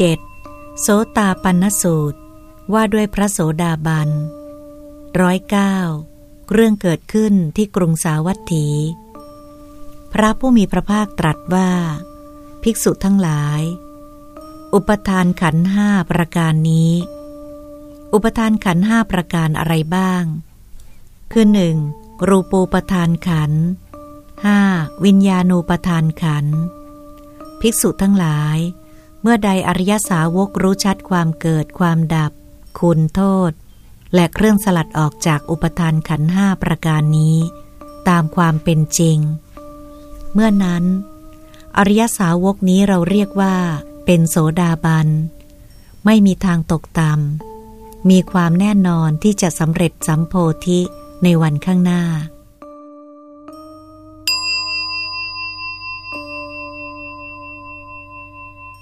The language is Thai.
7. โสตาปันสูตร ว่าด้วยพระโสดาบันร้อยเก้าเรื่องเกิดขึ้นที่กรุงสาวัตถี พระผู้มีพระภาคตรัสว่า ภิกษุทั้งหลาย อุปทานขันห้าประการนี้ อุปทานขันห้าประการอะไรบ้าง คือหนึ่งรูปูปทานขันห้าวิญญาณูปทานขัน ภิกษุทั้งหลาย เมื่อใดอริยสาวกรู้ชัดความเกิดความดับ คุณโทษ และเครื่องสลัดออกจากอุปทานขันห้าประการนี้ ตามความเป็นจริง เมื่อนั้น อริยสาวกนี้เราเรียกว่าเป็นโสดาบัน ไม่มีทางตกต่ำมีความแน่นอนที่จะสำเร็จสัมโพธิในวันข้างหน้า